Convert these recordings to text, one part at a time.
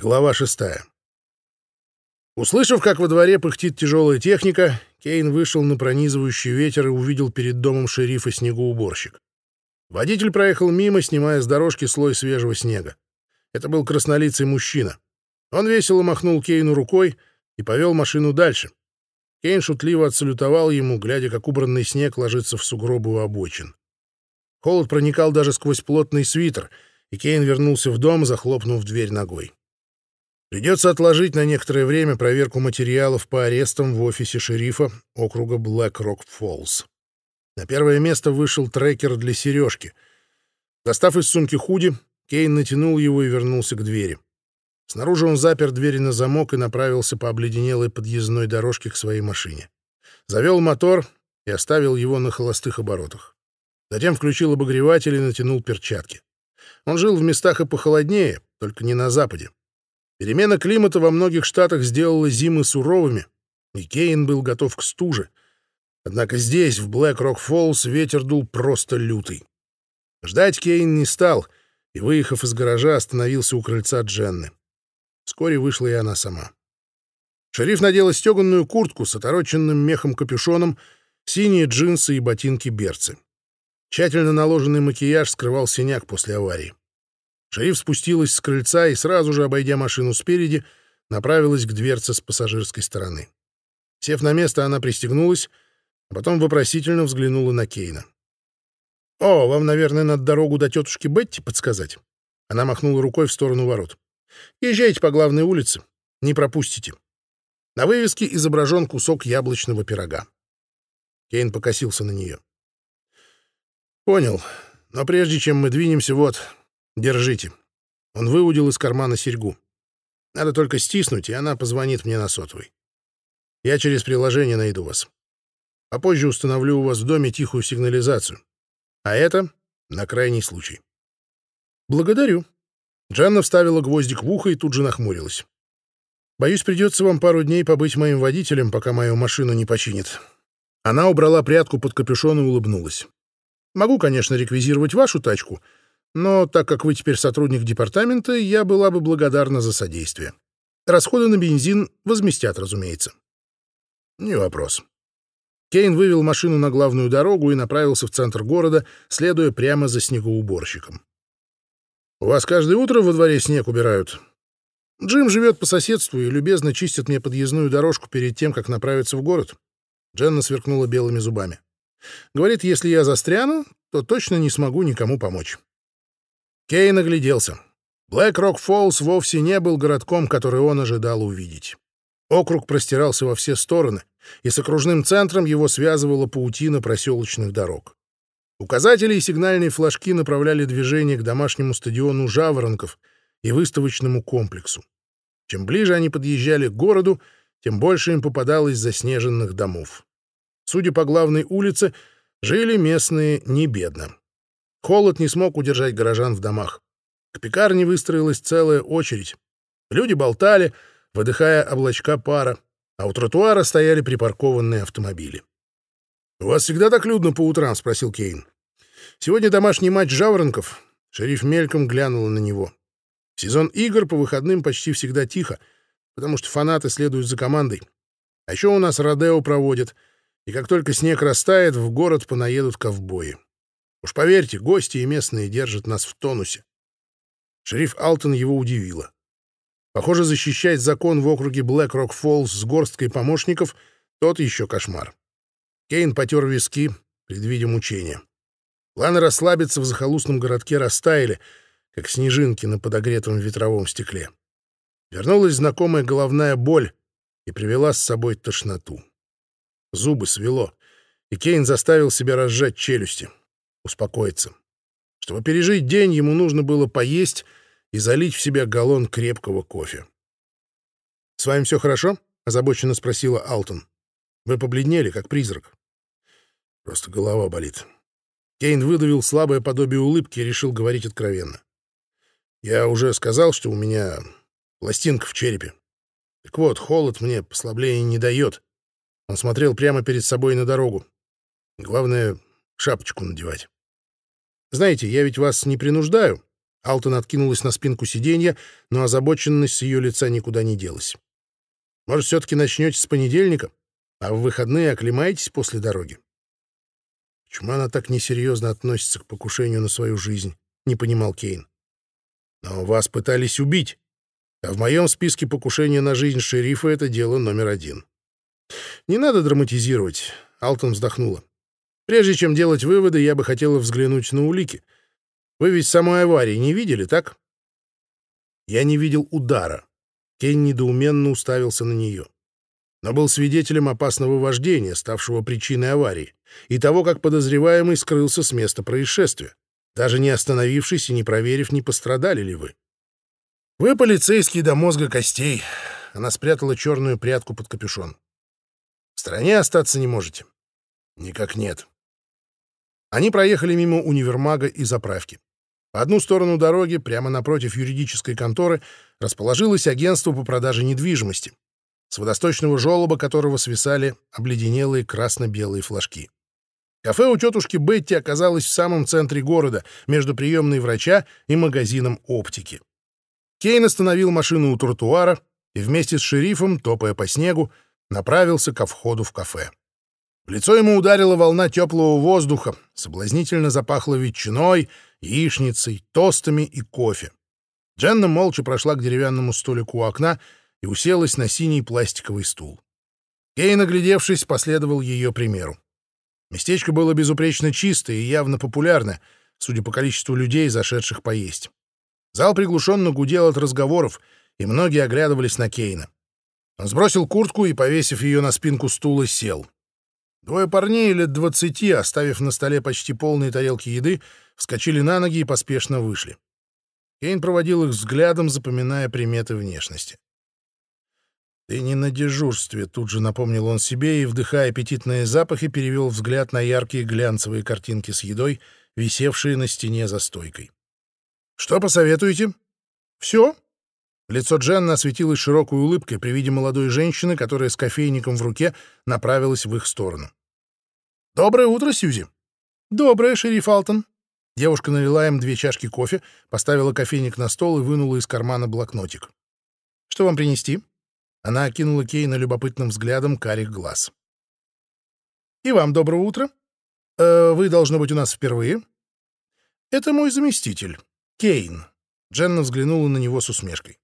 Глава шестая. Услышав, как во дворе пыхтит тяжелая техника, Кейн вышел на пронизывающий ветер и увидел перед домом шерифа снегоуборщик. Водитель проехал мимо, снимая с дорожки слой свежего снега. Это был краснолицый мужчина. Он весело махнул Кейну рукой и повел машину дальше. Кейн шутливо отсалютовал ему, глядя, как убранный снег ложится в сугробы у обочин. Холод проникал даже сквозь плотный свитер, и Кейн вернулся в дом, захлопнув дверь ногой. Придется отложить на некоторое время проверку материалов по арестам в офисе шерифа округа Блэк-Рок-Фоллс. На первое место вышел трекер для сережки. Достав из сумки худи, Кейн натянул его и вернулся к двери. Снаружи он запер двери на замок и направился по обледенелой подъездной дорожке к своей машине. Завел мотор и оставил его на холостых оборотах. Затем включил обогреватель и натянул перчатки. Он жил в местах и похолоднее, только не на западе. Перемена климата во многих штатах сделала зимы суровыми, и Кейн был готов к стуже. Однако здесь, в Блэк-Рок-Фоллс, ветер дул просто лютый. Ждать Кейн не стал, и, выехав из гаража, остановился у крыльца Дженны. Вскоре вышла и она сама. Шериф надела стеганную куртку с отороченным мехом капюшоном, синие джинсы и ботинки-берцы. Тщательно наложенный макияж скрывал синяк после аварии. Шериф спустилась с крыльца и, сразу же обойдя машину спереди, направилась к дверце с пассажирской стороны. Сев на место, она пристегнулась, а потом вопросительно взглянула на Кейна. «О, вам, наверное, надо дорогу до тетушки Бетти подсказать?» Она махнула рукой в сторону ворот. «Езжайте по главной улице, не пропустите». На вывеске изображен кусок яблочного пирога. Кейн покосился на нее. «Понял. Но прежде чем мы двинемся, вот, Держите. Он выудил из кармана серьгу. Надо только стиснуть, и она позвонит мне на сотовый. Я через приложение найду вас. Попозже установлю у вас в доме тихую сигнализацию. А это на крайний случай. Благодарю. Джанна вставила гвоздик в ухо и тут же нахмурилась. Боюсь, придется вам пару дней побыть моим водителем, пока мою машину не починит. Она убрала прядку под капюшон и улыбнулась. Могу, конечно, реквизировать вашу тачку — но так как вы теперь сотрудник департамента, я была бы благодарна за содействие. Расходы на бензин возместят, разумеется. Не вопрос. Кейн вывел машину на главную дорогу и направился в центр города, следуя прямо за снегоуборщиком. «У вас каждое утро во дворе снег убирают?» Джим живет по соседству и любезно чистит мне подъездную дорожку перед тем, как направиться в город. Дженна сверкнула белыми зубами. Говорит, если я застряну, то точно не смогу никому помочь. Кейн огляделся. Блэк-Рок-Фоллс вовсе не был городком, который он ожидал увидеть. Округ простирался во все стороны, и с окружным центром его связывала паутина проселочных дорог. Указатели и сигнальные флажки направляли движение к домашнему стадиону «Жаворонков» и выставочному комплексу. Чем ближе они подъезжали к городу, тем больше им попадалось заснеженных домов. Судя по главной улице, жили местные не бедно. Холод не смог удержать горожан в домах. К пекарне выстроилась целая очередь. Люди болтали, выдыхая облачка пара, а у тротуара стояли припаркованные автомобили. «У вас всегда так людно по утрам?» — спросил Кейн. «Сегодня домашний матч «Жаворонков». Шериф мельком глянула на него. Сезон игр по выходным почти всегда тихо, потому что фанаты следуют за командой. А еще у нас Родео проводят, и как только снег растает, в город понаедут ковбои. Уж поверьте, гости и местные держат нас в тонусе. Шериф Алтон его удивило. Похоже, защищать закон в округе Блэк-Рок-Фоллс с горсткой помощников — тот еще кошмар. Кейн потер виски, предвидя мучения. Планы расслабиться в захолустном городке растаяли, как снежинки на подогретом ветровом стекле. Вернулась знакомая головная боль и привела с собой тошноту. Зубы свело, и Кейн заставил себя разжать челюсти успокоиться. Чтобы пережить день, ему нужно было поесть и залить в себя галлон крепкого кофе. «С вами все хорошо?» — озабоченно спросила Алтон. «Вы побледнели, как призрак». «Просто голова болит». Кейн выдавил слабое подобие улыбки и решил говорить откровенно. «Я уже сказал, что у меня пластинка в черепе. Так вот, холод мне послабления не дает». Он смотрел прямо перед собой на дорогу. Главное — шапочку надевать. Знаете, я ведь вас не принуждаю. Алтон откинулась на спинку сиденья, но озабоченность с ее лица никуда не делась. «Может, все-таки начнете с понедельника, а в выходные оклемаетесь после дороги?» Почему она так несерьезно относится к покушению на свою жизнь? Не понимал Кейн. Но вас пытались убить. А в моем списке покушения на жизнь шерифа это дело номер один. Не надо драматизировать. Алтон вздохнула. Прежде чем делать выводы, я бы хотела взглянуть на улики. Вы ведь самой аварии не видели, так? Я не видел удара. Кейн недоуменно уставился на нее но был свидетелем опасного вождения, ставшего причиной аварии, и того, как подозреваемый скрылся с места происшествия, даже не остановившись и не проверив, не пострадали ли вы. Вы полицейский до мозга костей. Она спрятала черную прядку под капюшон. В стране остаться не можете? Никак нет. Они проехали мимо универмага и заправки. По одну сторону дороги, прямо напротив юридической конторы, расположилось агентство по продаже недвижимости, с водосточного желоба которого свисали обледенелые красно-белые флажки. Кафе у тетушки Бетти оказалось в самом центре города, между приемной врача и магазином оптики. Кейн остановил машину у тротуара и вместе с шерифом, топая по снегу, направился ко входу в кафе. В лицо ему ударила волна теплого воздуха, соблазнительно запахло ветчиной, яичницей, тостами и кофе. Дженна молча прошла к деревянному столику у окна и уселась на синий пластиковый стул. Кей, наглядевшись, последовал ее примеру. Местечко было безупречно чистое и явно популярно, судя по количеству людей, зашедших поесть. Зал приглушенно гудел от разговоров, и многие оглядывались на Кейна. Он сбросил куртку и, повесив ее на спинку стула, сел. Двое парней лет двадцати, оставив на столе почти полные тарелки еды, вскочили на ноги и поспешно вышли. Кейн проводил их взглядом, запоминая приметы внешности. «Ты не на дежурстве», — тут же напомнил он себе и, вдыхая аппетитные запахи, перевел взгляд на яркие глянцевые картинки с едой, висевшие на стене за стойкой. «Что посоветуете?» «Все?» Лицо Дженна осветилось широкой улыбкой при виде молодой женщины, которая с кофейником в руке направилась в их сторону. «Доброе утро, Сьюзи!» «Доброе, шериф Алтон!» Девушка налила им две чашки кофе, поставила кофейник на стол и вынула из кармана блокнотик. «Что вам принести?» Она окинула Кейна любопытным взглядом карих глаз. «И вам доброго утра. Э, вы, должно быть, у нас впервые?» «Это мой заместитель, Кейн». Дженна взглянула на него с усмешкой.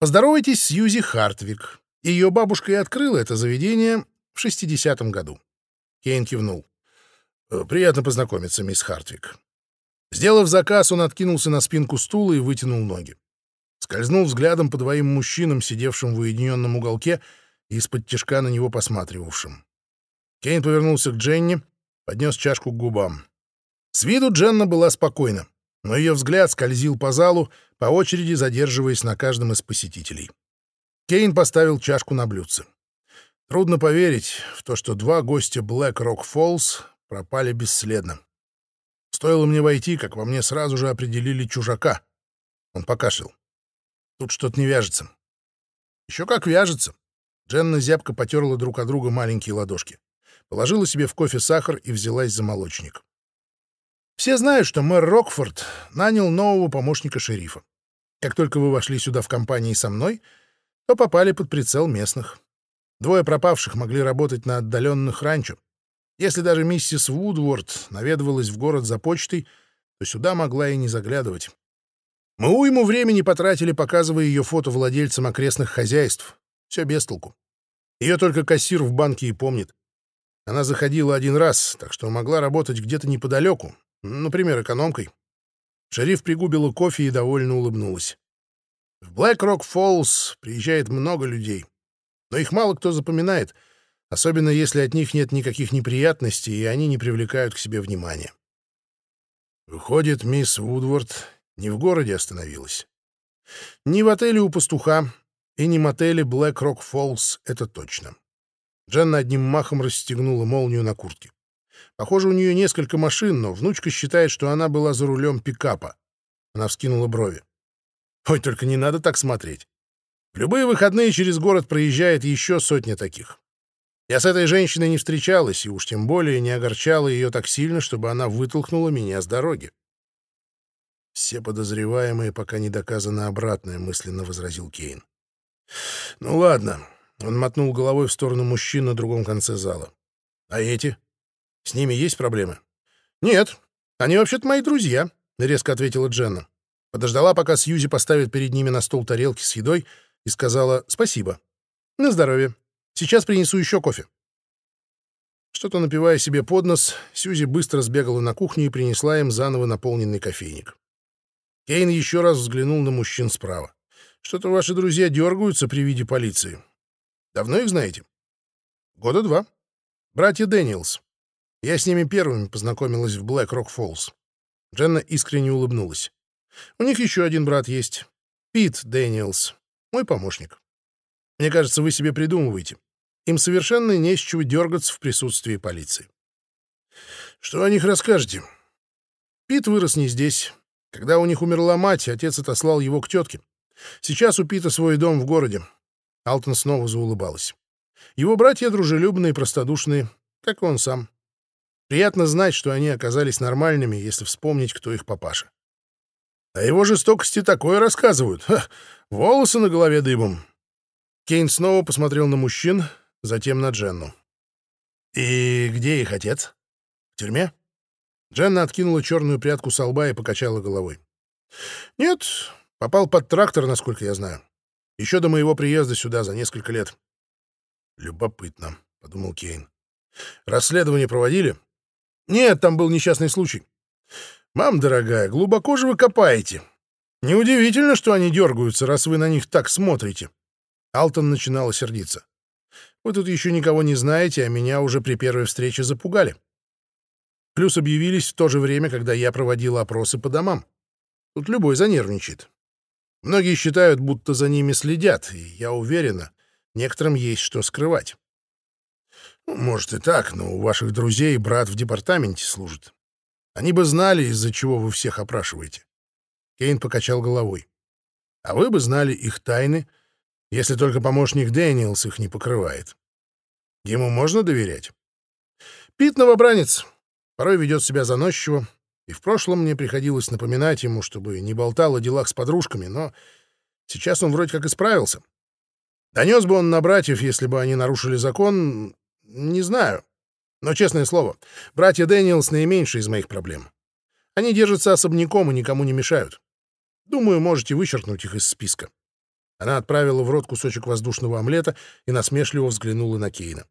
«Поздоровайтесь с Юзи Хартвик. Ее бабушка и открыла это заведение в 60-м году». Кейн кивнул. «Э, «Приятно познакомиться, мисс Хартвик». Сделав заказ, он откинулся на спинку стула и вытянул ноги скользнул взглядом по двоим мужчинам, сидевшим в уединенном уголке и из-под тяжка на него посматривавшим. Кейн повернулся к Дженни, поднес чашку к губам. С виду Дженна была спокойна, но ее взгляд скользил по залу, по очереди задерживаясь на каждом из посетителей. Кейн поставил чашку на блюдце. Трудно поверить в то, что два гостя Black Rock Falls пропали бесследно. Стоило мне войти, как во мне сразу же определили чужака. Он покашлял. Тут что-то не вяжется. Еще как вяжется. Дженна зябко потерла друг от друга маленькие ладошки. Положила себе в кофе сахар и взялась за молочник. Все знают, что мэр Рокфорд нанял нового помощника шерифа. Как только вы вошли сюда в компании со мной, то попали под прицел местных. Двое пропавших могли работать на отдаленных ранчо. Если даже миссис Вудворд наведывалась в город за почтой, то сюда могла и не заглядывать. Мы уйму времени потратили, показывая ее фото владельцам окрестных хозяйств. Все без толку. Ее только кассир в банке и помнит. Она заходила один раз, так что могла работать где-то неподалеку, например, экономкой. Шериф пригубила кофе и довольно улыбнулась. В Блэк-Рок-Фоллс приезжает много людей, но их мало кто запоминает, особенно если от них нет никаких неприятностей, и они не привлекают к себе внимания. Выходит, мисс Вудворд не в городе остановилась. Не в отеле у пастуха и не в Black Rock Falls, это точно. Дженна одним махом расстегнула молнию на куртке. Похоже, у нее несколько машин, но внучка считает, что она была за рулем пикапа. Она вскинула брови. Ой, только не надо так смотреть. В любые выходные через город проезжает еще сотня таких. Я с этой женщиной не встречалась, и уж тем более не огорчала ее так сильно, чтобы она вытолкнула меня с дороги. Все подозреваемые, пока не доказано обратное, мысленно возразил Кейн. Ну ладно. Он мотнул головой в сторону мужчин на другом конце зала. А эти? С ними есть проблемы? Нет. Они вообще-то мои друзья, резко ответила Дженна. Подождала, пока Сьюзи поставит перед ними на стол тарелки с едой и сказала «спасибо». «На здоровье. Сейчас принесу еще кофе». Что-то напивая себе под нос, Сьюзи быстро сбегала на кухню и принесла им заново наполненный кофейник. Кейн еще раз взглянул на мужчин справа. «Что-то ваши друзья дергаются при виде полиции. Давно их знаете?» «Года два. Братья Дэниелс. Я с ними первыми познакомилась в Блэк-Рок-Фоллс». Дженна искренне улыбнулась. У них еще один брат есть. Пит Дэниелс, мой помощник. Мне кажется, вы все придумываете. Им совершенно не с чего дергаться в присутствии полиции. Что о них расскажете? Пит вырос не здесь. Когда у них умерла мать, отец отослал его к тетке. Сейчас у Пита свой дом в городе. Алтон снова заулыбалась. Его братья дружелюбные простодушные, как и он сам. Приятно знать, что они оказались нормальными, если вспомнить, кто их папаша. О его жестокости такое рассказывают. Ха, волосы на голове дыбом. Кейн снова посмотрел на мужчин, затем на Дженну. «И где их отец? В тюрьме?» Дженна откинула черную прядку со лба и покачала головой. «Нет, попал под трактор, насколько я знаю. Еще до моего приезда сюда за несколько лет». «Любопытно», — подумал Кейн. «Расследование проводили?» «Нет, там был несчастный случай. «Мам, дорогая, глубоко же вы копаете. Неудивительно, что они дергаются, раз вы на них так смотрите». Алтон начинала сердиться. «Вы тут еще никого не знаете, а меня уже при первой встрече запугали. Плюс объявились в то же время, когда я проводила опросы по домам. Тут любой занервничает. Многие считают, будто за ними следят, и я уверена, некоторым есть что скрывать. Может и так, но у ваших друзей брат в департаменте служит. Они бы знали, из-за чего вы всех опрашиваете. Кейн покачал головой. А вы бы знали их тайны, если только помощник Дэниелс их не покрывает. Ему можно доверять? Пит новобранец, порой ведет себя заносчиво, и в прошлом мне приходилось напоминать ему, чтобы не болтал о делах с подружками, но сейчас он вроде как исправился. Донес бы он на братьев, если бы они нарушили закон, не знаю. Но, честное слово, братья Дэниелс наименьшие из моих проблем. Они держатся особняком и никому не мешают. Думаю, можете вычеркнуть их из списка. Она отправила в рот кусочек воздушного омлета и насмешливо взглянула на Кейна.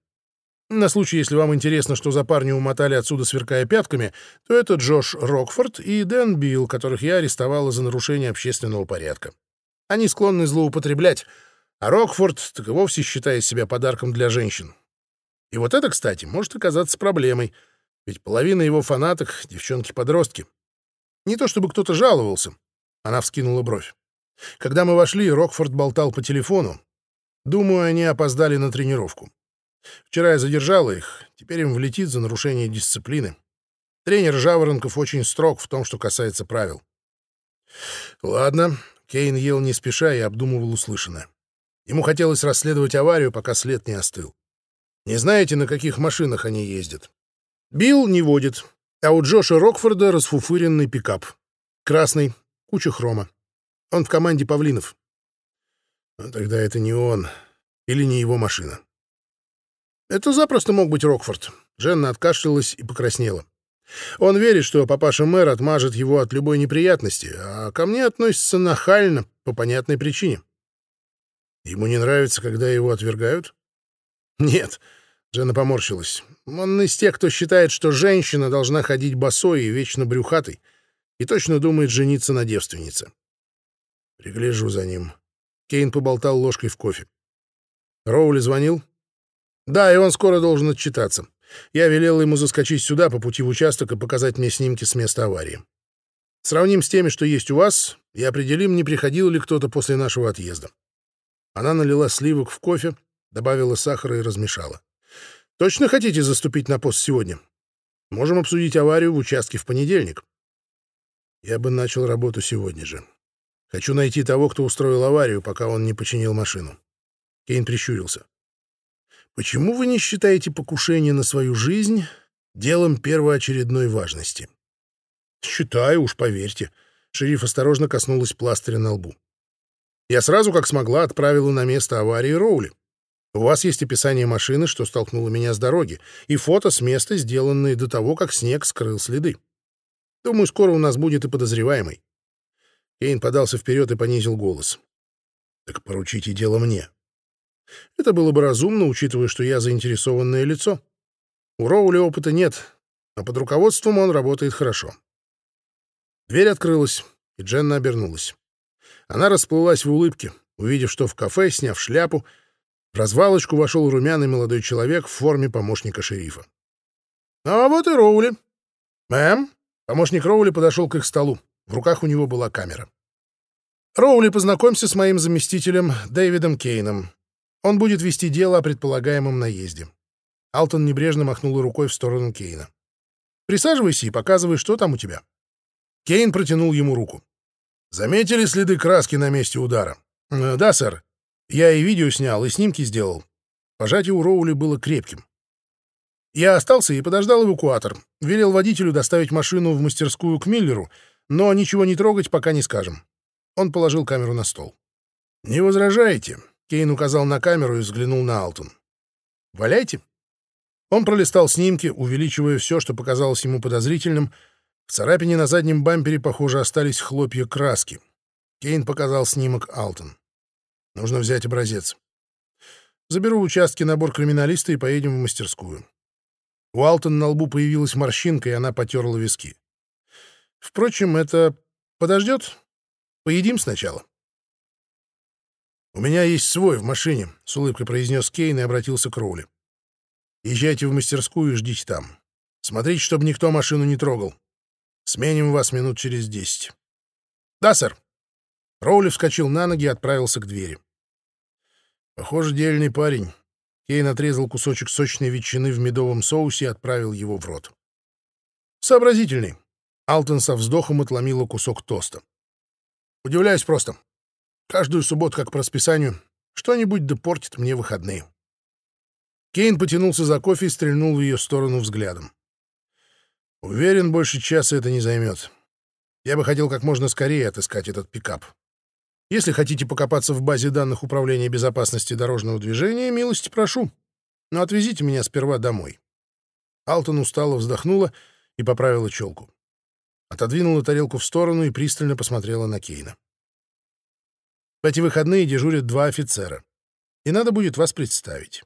На случай, если вам интересно, что за парни умотали отсюда, сверкая пятками, то это Джош Рокфорд и Дэн Билл, которых я арестовала за нарушение общественного порядка. Они склонны злоупотреблять, а Рокфорд так и вовсе считает себя подарком для женщин. И вот это, кстати, может оказаться проблемой, ведь половина его фанаток — девчонки-подростки. Не то чтобы кто-то жаловался. Она вскинула бровь. Когда мы вошли, Рокфорд болтал по телефону. Думаю, они опоздали на тренировку. Вчера я задержала их, теперь им влетит за нарушение дисциплины. Тренер Жаворонков очень строг в том, что касается правил. Ладно, Кейн ел не спеша и обдумывал услышанное. Ему хотелось расследовать аварию, пока след не остыл. Не знаете, на каких машинах они ездят? Билл не водит, а у Джоша Рокфорда расфуфыренный пикап. Красный, куча хрома. Он в команде павлинов. Но тогда это не он или не его машина. Это запросто мог быть Рокфорд. Дженна откашлялась и покраснела. Он верит, что папаша-мэр отмажет его от любой неприятности, а ко мне относится нахально по понятной причине. Ему не нравится, когда его отвергают? Нет, Дженна поморщилась. Он из тех, кто считает, что женщина должна ходить босой и вечно брюхатой, и точно думает жениться на девственнице. Пригляжу за ним. Кейн поболтал ложкой в кофе. Роули звонил? Да, и он скоро должен отчитаться. Я велел ему заскочить сюда по пути в участок и показать мне снимки с места аварии. Сравним с теми, что есть у вас, и определим, не приходил ли кто-то после нашего отъезда. Она налила сливок в кофе, добавила сахара и размешала. Точно хотите заступить на пост сегодня? Можем обсудить аварию в участке в понедельник. Я бы начал работу сегодня же. Хочу найти того, кто устроил аварию, пока он не починил машину. Кейн прищурился. Почему вы не считаете покушение на свою жизнь делом первоочередной важности? Считаю, уж поверьте. Шериф осторожно коснулась пластыря на лбу. Я сразу, как смогла, отправила на место аварии Роули. У вас есть описание машины, что столкнуло меня с дороги, и фото с места, сделанные до того, как снег скрыл следы. Думаю, скоро у нас будет и подозреваемый. Кейн подался вперед и понизил голос. Так поручите дело мне. Это было бы разумно, учитывая, что я заинтересованное лицо. У Роули опыта нет, а под руководством он работает хорошо. Дверь открылась, и Дженна обернулась. Она расплылась в улыбке, увидев, что в кафе, сняв шляпу, в развалочку вошел румяный молодой человек в форме помощника шерифа. «А вот и Роули». «Мэм?» Помощник Роули подошел к их столу. В руках у него была камера. «Роули, познакомься с моим заместителем Дэвидом Кейном. Он будет вести дело о предполагаемом наезде». Алтон небрежно махнул рукой в сторону Кейна. «Присаживайся и показывай, что там у тебя». Кейн протянул ему руку. «Заметили следы краски на месте удара?» «Э, «Да, сэр. Я и видео снял, и снимки сделал». Пожатие у Роули было крепким. Я остался и подождал эвакуатор. Велел водителю доставить машину в мастерскую к Миллеру, но ничего не трогать, пока не скажем. Он положил камеру на стол. «Не возражаете?» — Кейн указал на камеру и взглянул на Алтон. «Валяйте». Он пролистал снимки, увеличивая все, что показалось ему подозрительным. В царапине на заднем бампере, похоже, остались хлопья краски. Кейн показал снимок Алтон. «Нужно взять образец. Заберу в участке набор криминалиста и поедем в мастерскую. У Алтон на лбу появилась морщинка, и она потерла виски. Впрочем, это подождет. Поедим сначала. «У меня есть свой в машине», — с улыбкой произнес Кейн и обратился к Роули. «Езжайте в мастерскую и ждите там. Смотрите, чтобы никто машину не трогал. Сменим вас минут через десять». «Да, сэр». Роули вскочил на ноги и отправился к двери. «Похоже, дельный парень. Кейн отрезал кусочек сочной ветчины в медовом соусе и отправил его в рот. «Сообразительный». Алтон со вздохом отломила кусок тоста. «Удивляюсь просто. Каждую субботу, как по расписанию, что-нибудь да портит мне выходные». Кейн потянулся за кофе и стрельнул в ее сторону взглядом. «Уверен, больше часа это не займет. Я бы хотел как можно скорее отыскать этот пикап. Если хотите покопаться в базе данных Управления безопасности дорожного движения, милости прошу. Но отвезите меня сперва домой. Алтон устало вздохнула и поправила челку. Отодвинула тарелку в сторону и пристально посмотрела на Кейна. В эти выходные дежурят два офицера, и надо будет вас представить.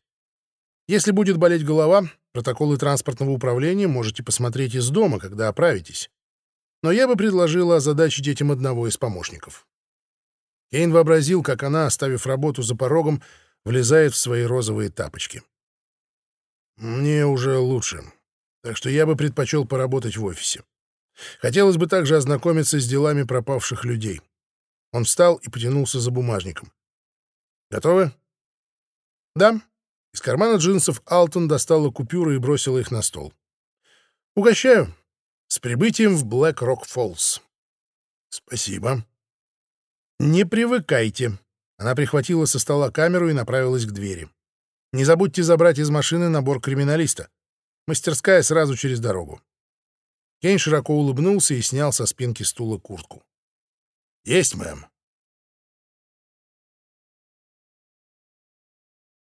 Если будет болеть голова, протоколы транспортного управления можете посмотреть из дома, когда оправитесь. Но я бы предложила озадачить этим одного из помощников. Кейн вообразил, как она, оставив работу за порогом, влезает в свои розовые тапочки. «Мне уже лучше, так что я бы предпочел поработать в офисе. Хотелось бы также ознакомиться с делами пропавших людей». Он встал и потянулся за бумажником. «Готовы?» «Да». Из кармана джинсов Алтон достала купюры и бросила их на стол. «Угощаю. С прибытием в Блэк-Рок-Фоллс». «Спасибо». «Не привыкайте». Она прихватила со стола камеру и направилась к двери. «Не забудьте забрать из машины набор криминалиста. Мастерская сразу через дорогу». Кейн широко улыбнулся и снял со спинки стула куртку. «Есть, мэм».